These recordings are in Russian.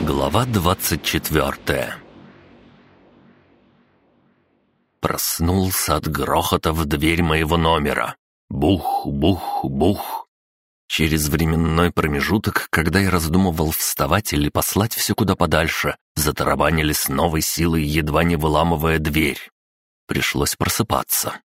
Глава двадцать четвертая Проснулся от грохота в дверь моего номера. Бух, бух, бух. Через временной промежуток, когда я раздумывал вставать или послать все куда подальше, затарабанили с новой силой, едва не выламывая дверь. Пришлось просыпаться.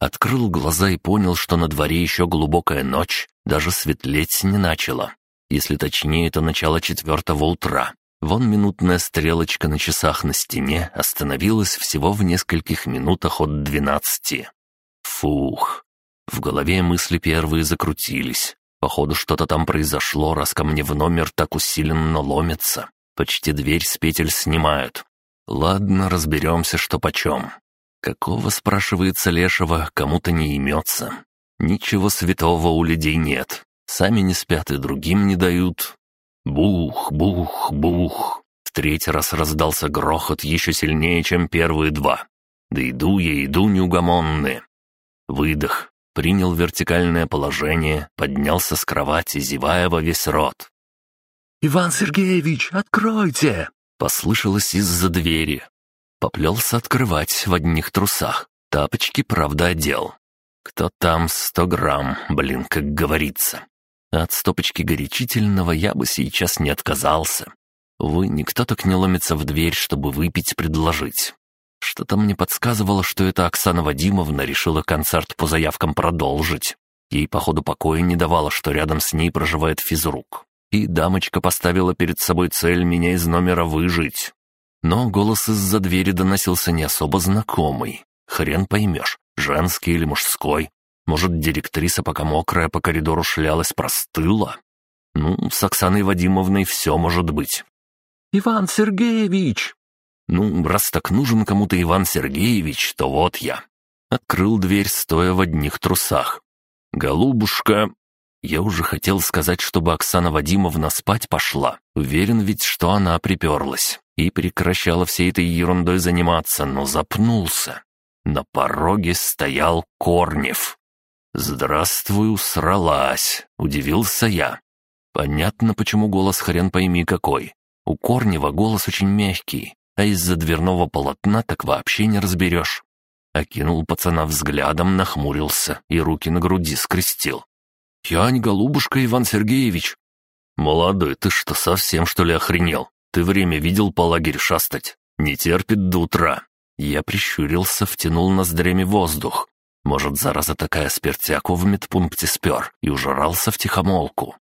Открыл глаза и понял, что на дворе еще глубокая ночь, даже светлеть не начало. Если точнее, это начало четвертого утра. Вон минутная стрелочка на часах на стене остановилась всего в нескольких минутах от двенадцати. Фух. В голове мысли первые закрутились. Походу, что-то там произошло, раз ко мне в номер так усиленно ломится. Почти дверь с петель снимают. Ладно, разберемся, что почем. Какого, спрашивается Лешего, кому-то не имется. Ничего святого у людей нет. Сами не спят и другим не дают. Бух, бух, бух. В третий раз раздался грохот еще сильнее, чем первые два. Да иду я, иду неугомонный. Выдох. Принял вертикальное положение, поднялся с кровати, зевая во весь рот. «Иван Сергеевич, откройте!» Послышалось из-за двери. Поплелся открывать в одних трусах. Тапочки, правда, одел. Кто там сто грамм, блин, как говорится. От стопочки горячительного я бы сейчас не отказался. Увы, никто так не ломится в дверь, чтобы выпить предложить. Что-то мне подсказывало, что это Оксана Вадимовна решила концерт по заявкам продолжить. Ей, походу, покоя не давало, что рядом с ней проживает физрук. И дамочка поставила перед собой цель меня из номера выжить. Но голос из-за двери доносился не особо знакомый. Хрен поймешь, женский или мужской. Может, директриса, пока мокрая по коридору шлялась, простыла? Ну, с Оксаной Вадимовной все может быть. «Иван Сергеевич!» Ну, раз так нужен кому-то Иван Сергеевич, то вот я. Открыл дверь, стоя в одних трусах. «Голубушка!» Я уже хотел сказать, чтобы Оксана Вадимовна спать пошла. Уверен ведь, что она приперлась и прекращала всей этой ерундой заниматься, но запнулся. На пороге стоял Корнев. «Здравствуй, усралась!» — удивился я. Понятно, почему голос хрен пойми какой. У Корнева голос очень мягкий, а из-за дверного полотна так вообще не разберешь. Окинул пацана взглядом, нахмурился и руки на груди скрестил. «Я не голубушка, Иван Сергеевич». «Молодой, ты что, совсем что ли охренел? Ты время видел по лагерю шастать? Не терпит до утра». Я прищурился, втянул ноздрями воздух. Может, зараза такая спиртяку в медпункте спер и ужрался в тихомолку.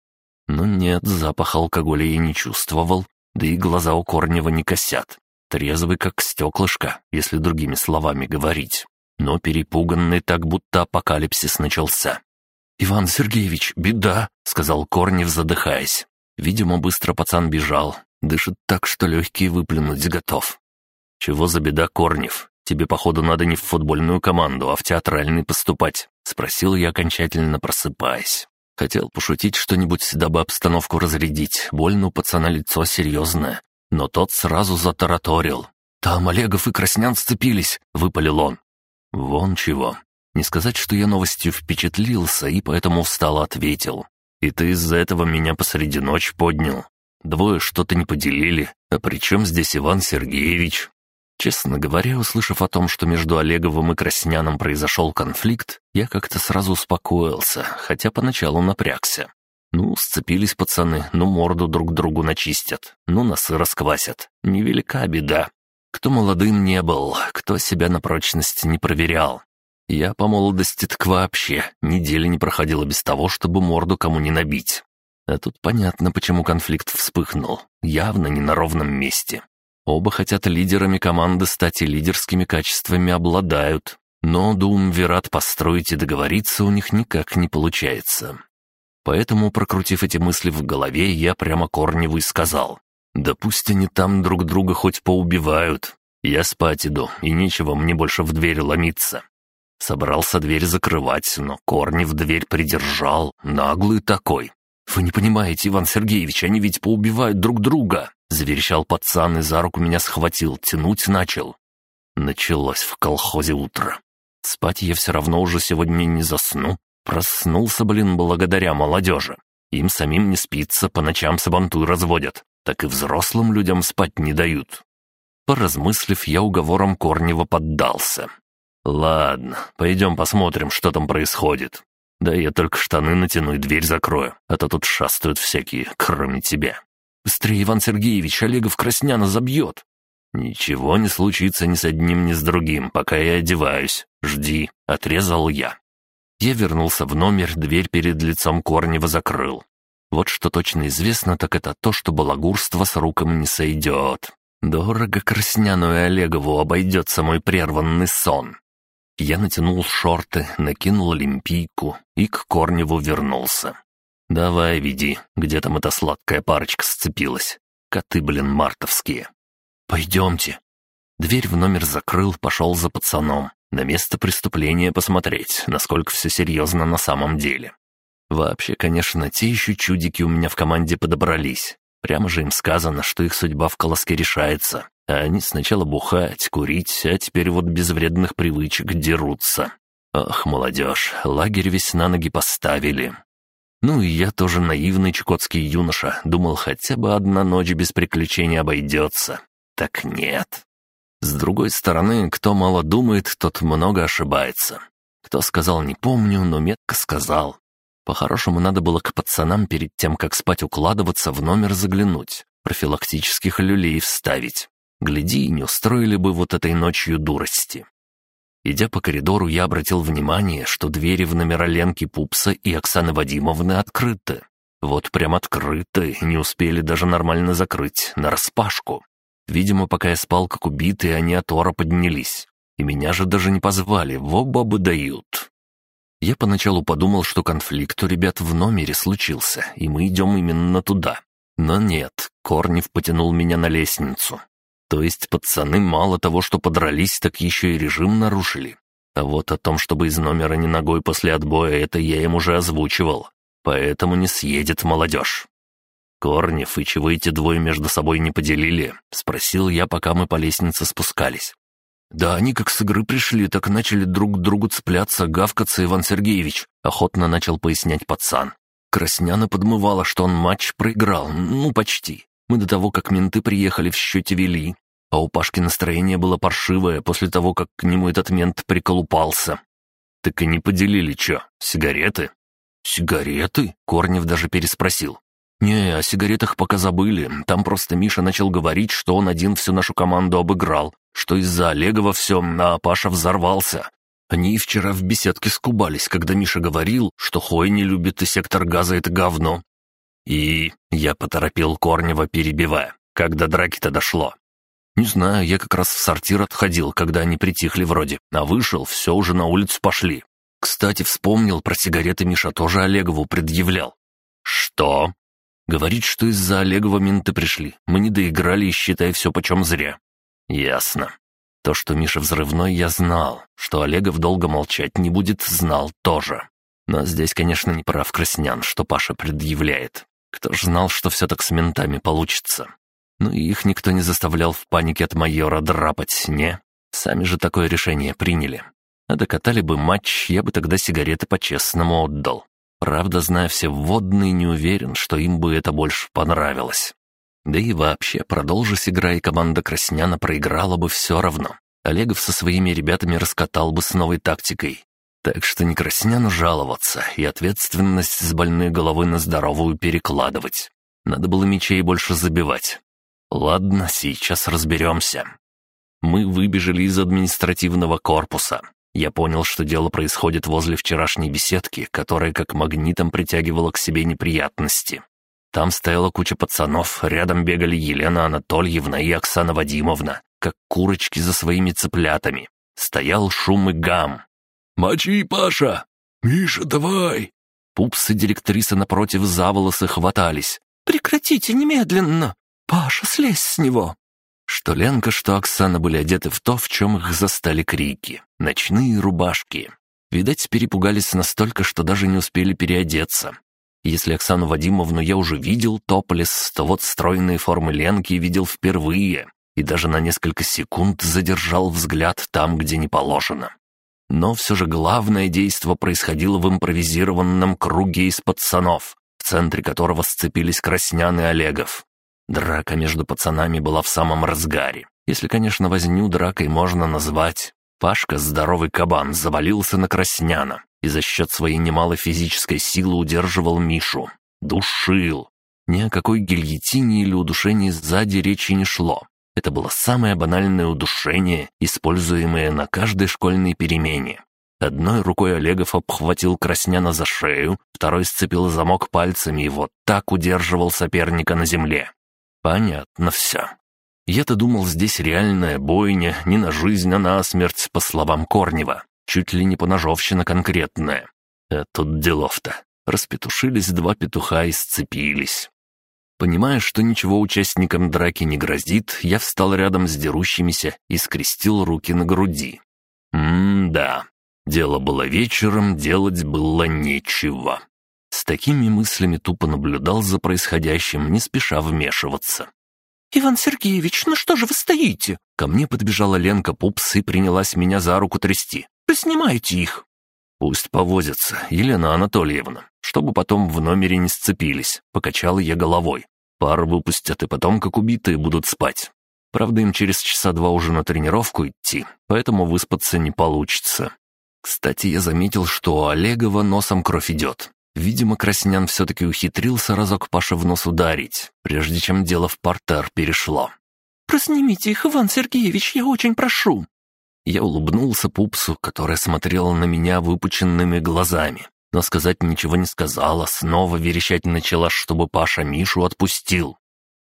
Но нет, запах алкоголя я не чувствовал, да и глаза у Корнева не косят. Трезвый, как стеклышко, если другими словами говорить. Но перепуганный так, будто апокалипсис начался. «Иван Сергеевич, беда!» — сказал Корнев, задыхаясь. Видимо, быстро пацан бежал. Дышит так, что легкие выплюнуть готов. «Чего за беда, Корнев? Тебе, походу, надо не в футбольную команду, а в театральный поступать?» — спросил я, окончательно просыпаясь. Хотел пошутить что-нибудь, дабы обстановку разрядить. Больно у пацана лицо серьезное. Но тот сразу затараторил. «Там Олегов и Краснян сцепились», — выпалил он. «Вон чего. Не сказать, что я новостью впечатлился и поэтому устало ответил. И ты из-за этого меня посреди ночи поднял. Двое что-то не поделили. А при чем здесь Иван Сергеевич? Честно говоря, услышав о том, что между Олеговым и Красняном произошел конфликт, я как-то сразу успокоился, хотя поначалу напрягся. Ну, сцепились пацаны, ну морду друг другу начистят, ну носы расквасят. Невелика беда. Кто молодым не был, кто себя на прочность не проверял. Я по молодости так вообще недели не проходила без того, чтобы морду кому не набить. А тут понятно, почему конфликт вспыхнул. Явно не на ровном месте. Оба хотят лидерами команды стать и лидерскими качествами обладают. Но Думвират построить и договориться у них никак не получается. Поэтому, прокрутив эти мысли в голове, я прямо Корневу и сказал. «Да пусть они там друг друга хоть поубивают. Я спать иду, и нечего мне больше в дверь ломиться». Собрался дверь закрывать, но Корнев дверь придержал, наглый такой. «Вы не понимаете, Иван Сергеевич, они ведь поубивают друг друга!» Заверещал пацан и за руку меня схватил, тянуть начал. Началось в колхозе утро. Спать я все равно уже сегодня не засну. Проснулся, блин, благодаря молодежи. Им самим не спится, по ночам сабантуй разводят, так и взрослым людям спать не дают. Поразмыслив, я уговором Корнева поддался. «Ладно, пойдем посмотрим, что там происходит. Да я только штаны натяну и дверь закрою, а то тут шастают всякие, кроме тебя. Быстрее, Иван Сергеевич, Олегов Красняна забьет!» «Ничего не случится ни с одним, ни с другим, пока я одеваюсь. Жди», — отрезал я. Я вернулся в номер, дверь перед лицом Корнева закрыл. Вот что точно известно, так это то, что балагурство с руком не сойдет. Дорого Красняну и Олегову обойдется мой прерванный сон. Я натянул шорты, накинул олимпийку и к Корневу вернулся. «Давай, веди, где там эта сладкая парочка сцепилась? Коты, блин, мартовские». «Пойдемте». Дверь в номер закрыл, пошел за пацаном. На место преступления посмотреть, насколько все серьезно на самом деле. Вообще, конечно, те еще чудики у меня в команде подобрались. Прямо же им сказано, что их судьба в колоске решается. А они сначала бухать, курить, а теперь вот без вредных привычек дерутся. Ах, молодежь, лагерь весь на ноги поставили. Ну и я тоже наивный чукотский юноша, думал, хотя бы одна ночь без приключений обойдется. Так нет. С другой стороны, кто мало думает, тот много ошибается. Кто сказал, не помню, но метко сказал. По-хорошему, надо было к пацанам перед тем, как спать укладываться, в номер заглянуть, профилактических люлей вставить. Гляди, не устроили бы вот этой ночью дурости. Идя по коридору, я обратил внимание, что двери в номера Ленки Пупса и Оксаны Вадимовны открыты. Вот прям открыты, не успели даже нормально закрыть, нараспашку. Видимо, пока я спал как убитый, они от ора поднялись. И меня же даже не позвали, во бабы дают. Я поначалу подумал, что конфликт у ребят в номере случился, и мы идем именно туда. Но нет, Корнев потянул меня на лестницу. То есть пацаны мало того, что подрались, так еще и режим нарушили. А вот о том, чтобы из номера не ногой после отбоя, это я им уже озвучивал. Поэтому не съедет молодежь. «Корнев, и чего эти двое между собой не поделили?» — спросил я, пока мы по лестнице спускались. «Да они как с игры пришли, так начали друг к другу цепляться, гавкаться, Иван Сергеевич», — охотно начал пояснять пацан. Красняна подмывала, что он матч проиграл, ну, почти. Мы до того, как менты приехали, в счете вели. А у Пашки настроение было паршивое после того, как к нему этот мент приколупался. «Так и не поделили, чё, сигареты?» «Сигареты?» — Корнев даже переспросил. «Не, о сигаретах пока забыли. Там просто Миша начал говорить, что он один всю нашу команду обыграл, что из-за Олегова все, а Паша взорвался. Они вчера в беседке скубались, когда Миша говорил, что Хой не любит и сектор газа — это говно. И я поторопил Корнева, перебивая, когда драки-то дошло. «Не знаю, я как раз в сортир отходил, когда они притихли вроде, а вышел, все уже на улицу пошли. Кстати, вспомнил, про сигареты Миша тоже Олегову предъявлял». «Что?» «Говорит, что из-за Олегова менты пришли. Мы не доиграли и считай все почем зря». «Ясно. То, что Миша взрывной, я знал. Что Олегов долго молчать не будет, знал тоже. Но здесь, конечно, не прав Краснян, что Паша предъявляет. Кто ж знал, что все так с ментами получится? И их никто не заставлял в панике от майора драпать, не? Сами же такое решение приняли. А докатали бы матч, я бы тогда сигареты по-честному отдал. Правда, зная все вводные, не уверен, что им бы это больше понравилось. Да и вообще, продолжись игра, и команда Красняна проиграла бы все равно. Олегов со своими ребятами раскатал бы с новой тактикой. Так что не Красняну жаловаться и ответственность с больной головы на здоровую перекладывать. Надо было мечей больше забивать. Ладно, сейчас разберемся. Мы выбежали из административного корпуса. Я понял, что дело происходит возле вчерашней беседки, которая как магнитом притягивала к себе неприятности. Там стояла куча пацанов, рядом бегали Елена Анатольевна и Оксана Вадимовна, как курочки за своими цыплятами. Стоял шум и гам. «Мочи, Паша!» «Миша, давай!» Пупс и директриса напротив за волосы хватались. «Прекратите немедленно!» «Паша, слезь с него!» Что Ленка, что Оксана были одеты в то, в чем их застали крики. Ночные рубашки. Видать, перепугались настолько, что даже не успели переодеться. Если Оксану Вадимовну я уже видел топлес, то вот стройные формы Ленки видел впервые и даже на несколько секунд задержал взгляд там, где не положено. Но все же главное действо происходило в импровизированном круге из пацанов, в центре которого сцепились Краснян и Олегов. Драка между пацанами была в самом разгаре. Если, конечно, возню дракой можно назвать. Пашка, здоровый кабан, завалился на Красняна и за счет своей немалой физической силы удерживал Мишу. Душил. Ни о какой гильотине или удушении сзади речи не шло. Это было самое банальное удушение, используемое на каждой школьной перемене. Одной рукой Олегов обхватил Красняна за шею, второй сцепил замок пальцами и вот так удерживал соперника на земле. Понятно все. Я-то думал, здесь реальная бойня, не на жизнь, а на смерть, по словам Корнева. Чуть ли не поножовщина конкретная. А тут делов-то. Распетушились два петуха и сцепились. Понимая, что ничего участникам драки не грозит, я встал рядом с дерущимися и скрестил руки на груди. М-да, дело было вечером, делать было нечего. С такими мыслями тупо наблюдал за происходящим, не спеша вмешиваться. «Иван Сергеевич, ну что же вы стоите?» Ко мне подбежала Ленка Пупс и принялась меня за руку трясти. «Поснимайте их!» «Пусть повозятся, Елена Анатольевна, чтобы потом в номере не сцепились», — покачал я головой. Пар выпустят и потом, как убитые, будут спать. Правда, им через часа два уже на тренировку идти, поэтому выспаться не получится. Кстати, я заметил, что у Олегова носом кровь идет. Видимо, Краснян все-таки ухитрился разок Паше в нос ударить, прежде чем дело в портер перешло. «Проснимите их, Иван Сергеевич, я очень прошу!» Я улыбнулся пупсу, которая смотрела на меня выпученными глазами но сказать ничего не сказала, снова верещать начала, чтобы Паша Мишу отпустил.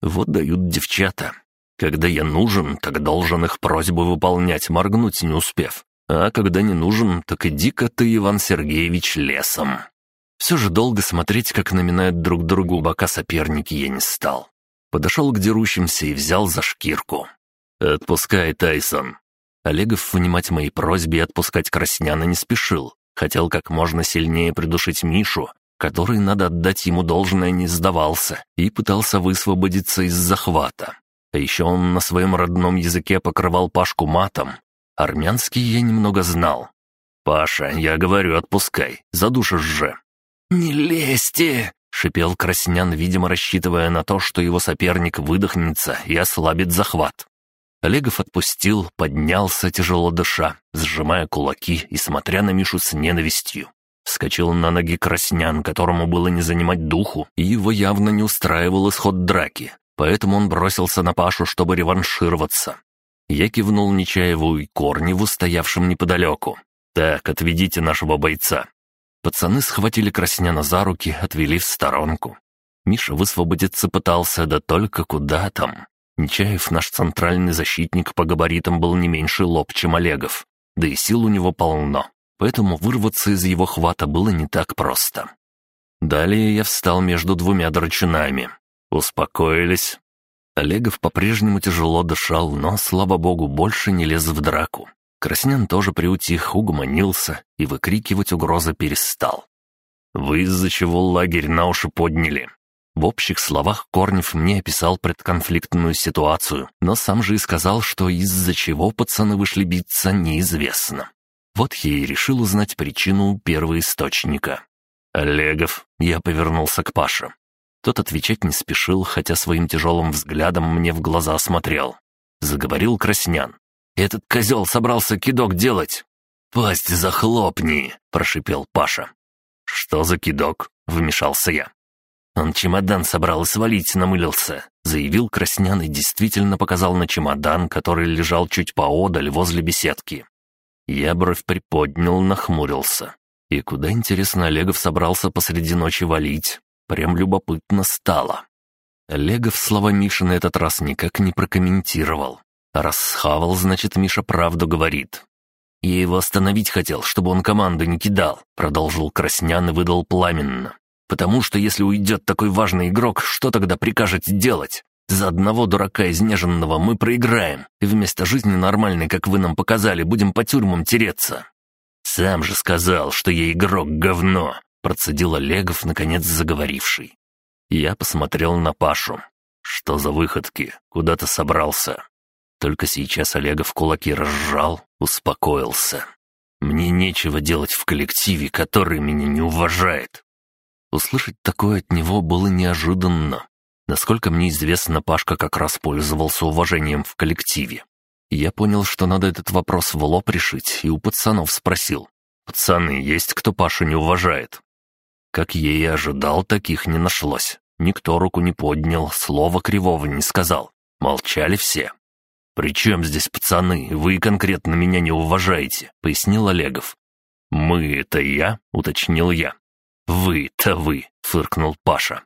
Вот дают девчата. Когда я нужен, так должен их просьбы выполнять, моргнуть не успев. А когда не нужен, так иди-ка ты, Иван Сергеевич, лесом. Все же долго смотреть, как наминают друг другу бока соперники, я не стал. Подошел к дерущимся и взял за шкирку. «Отпускай, Тайсон». Олегов внимать моей просьбе и отпускать Красняна не спешил. Хотел как можно сильнее придушить Мишу, который, надо отдать ему должное, не сдавался и пытался высвободиться из захвата. А еще он на своем родном языке покрывал Пашку матом. Армянский я немного знал. «Паша, я говорю, отпускай, задушишь же». «Не лезьте!» — шипел Краснян, видимо, рассчитывая на то, что его соперник выдохнется и ослабит захват. Олегов отпустил, поднялся, тяжело дыша, сжимая кулаки и смотря на Мишу с ненавистью. Вскочил на ноги Краснян, которому было не занимать духу, и его явно не устраивал исход драки, поэтому он бросился на Пашу, чтобы реваншироваться. Я кивнул Нечаеву и Корневу, стоявшим неподалеку. «Так, отведите нашего бойца». Пацаны схватили Красняна за руки, отвели в сторонку. Миша высвободиться пытался, да только куда там. Нечаев, наш центральный защитник, по габаритам был не меньше лоб, чем Олегов. Да и сил у него полно. Поэтому вырваться из его хвата было не так просто. Далее я встал между двумя драчунами. Успокоились. Олегов по-прежнему тяжело дышал, но, слава богу, больше не лез в драку. Краснян тоже приутих, угомонился и выкрикивать угрозы перестал. «Вы из-за чего лагерь на уши подняли?» В общих словах Корнев мне описал предконфликтную ситуацию, но сам же и сказал, что из-за чего пацаны вышли биться, неизвестно. Вот я и решил узнать причину первоисточника. «Олегов», — я повернулся к Паше. Тот отвечать не спешил, хотя своим тяжелым взглядом мне в глаза смотрел. Заговорил Краснян. «Этот козел собрался кидок делать!» «Пасть захлопни!» — прошипел Паша. «Что за кидок?» — вмешался я. «Он чемодан собрал и свалить намылился», — заявил Краснян и действительно показал на чемодан, который лежал чуть поодаль возле беседки. Я бровь приподнял, нахмурился. И куда, интересно, Олегов собрался посреди ночи валить? Прям любопытно стало. Олегов слова Миши на этот раз никак не прокомментировал. Раз схавал, значит, Миша правду говорит. «Я его остановить хотел, чтобы он команду не кидал», — продолжил Краснян и выдал пламенно. Потому что если уйдет такой важный игрок, что тогда прикажете делать? За одного дурака изнеженного мы проиграем, и вместо жизни нормальной, как вы нам показали, будем по тюрьмам тереться». «Сам же сказал, что я игрок говно», — процедил Олегов, наконец заговоривший. Я посмотрел на Пашу. «Что за выходки? Куда ты собрался?» Только сейчас Олегов кулаки разжал, успокоился. «Мне нечего делать в коллективе, который меня не уважает. Услышать такое от него было неожиданно. Насколько мне известно, Пашка как раз пользовался уважением в коллективе. Я понял, что надо этот вопрос в лоб решить, и у пацанов спросил. «Пацаны, есть кто Пашу не уважает?» Как я и ожидал, таких не нашлось. Никто руку не поднял, слова кривого не сказал. Молчали все. «При чем здесь пацаны? Вы конкретно меня не уважаете», — пояснил Олегов. «Мы — это я?» — уточнил я. «Вы-то вы», — фыркнул Паша.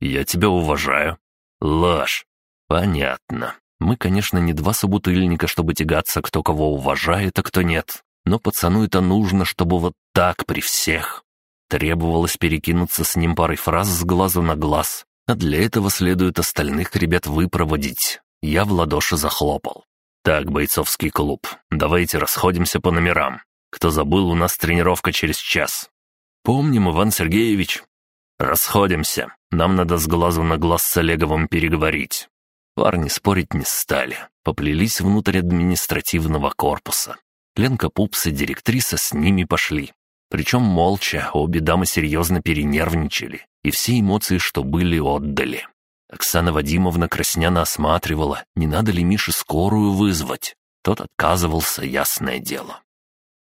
«Я тебя уважаю». «Ложь». «Понятно. Мы, конечно, не два собутыльника, чтобы тягаться, кто кого уважает, а кто нет. Но пацану это нужно, чтобы вот так при всех. Требовалось перекинуться с ним парой фраз с глазу на глаз, а для этого следует остальных ребят выпроводить. Я в ладоши захлопал. «Так, бойцовский клуб, давайте расходимся по номерам. Кто забыл, у нас тренировка через час». «Помним, Иван Сергеевич». «Расходимся. Нам надо с глазу на глаз с Олеговым переговорить». Парни спорить не стали, поплелись внутрь административного корпуса. Ленка Пупс и директриса с ними пошли. Причем молча, обе дамы серьезно перенервничали, и все эмоции, что были, отдали. Оксана Вадимовна красняно осматривала, не надо ли Мише скорую вызвать. Тот отказывался, ясное дело.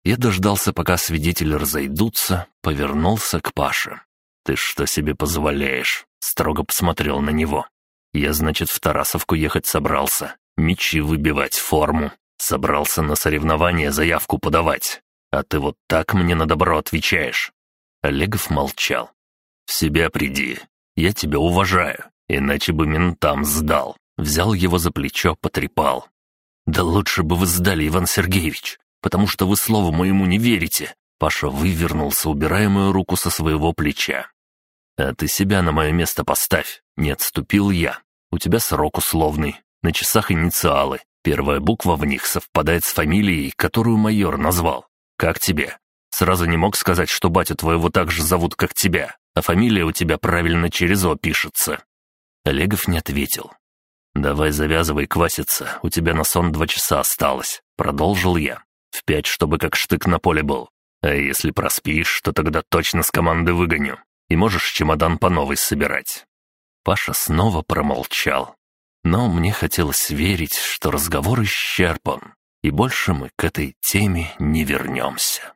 Я дождался, пока свидетели разойдутся, повернулся к Паше. «Ты что себе позволяешь?» — строго посмотрел на него. «Я, значит, в Тарасовку ехать собрался, мечи выбивать, форму. Собрался на соревнования заявку подавать. А ты вот так мне на добро отвечаешь». Олегов молчал. «В себя приди. Я тебя уважаю. Иначе бы ментам сдал. Взял его за плечо, потрепал. «Да лучше бы вы сдали, Иван Сергеевич, потому что вы слову моему не верите». Паша вывернулся, убирая мою руку со своего плеча. «А ты себя на мое место поставь. Не отступил я. У тебя срок условный. На часах инициалы. Первая буква в них совпадает с фамилией, которую майор назвал. Как тебе? Сразу не мог сказать, что батю твоего так же зовут, как тебя, а фамилия у тебя правильно через «о» пишется. Олегов не ответил. «Давай завязывай кваситься, у тебя на сон два часа осталось», — продолжил я. «В пять, чтобы как штык на поле был. А если проспишь, то тогда точно с команды выгоню, и можешь чемодан по новой собирать». Паша снова промолчал. Но мне хотелось верить, что разговор исчерпан, и больше мы к этой теме не вернемся.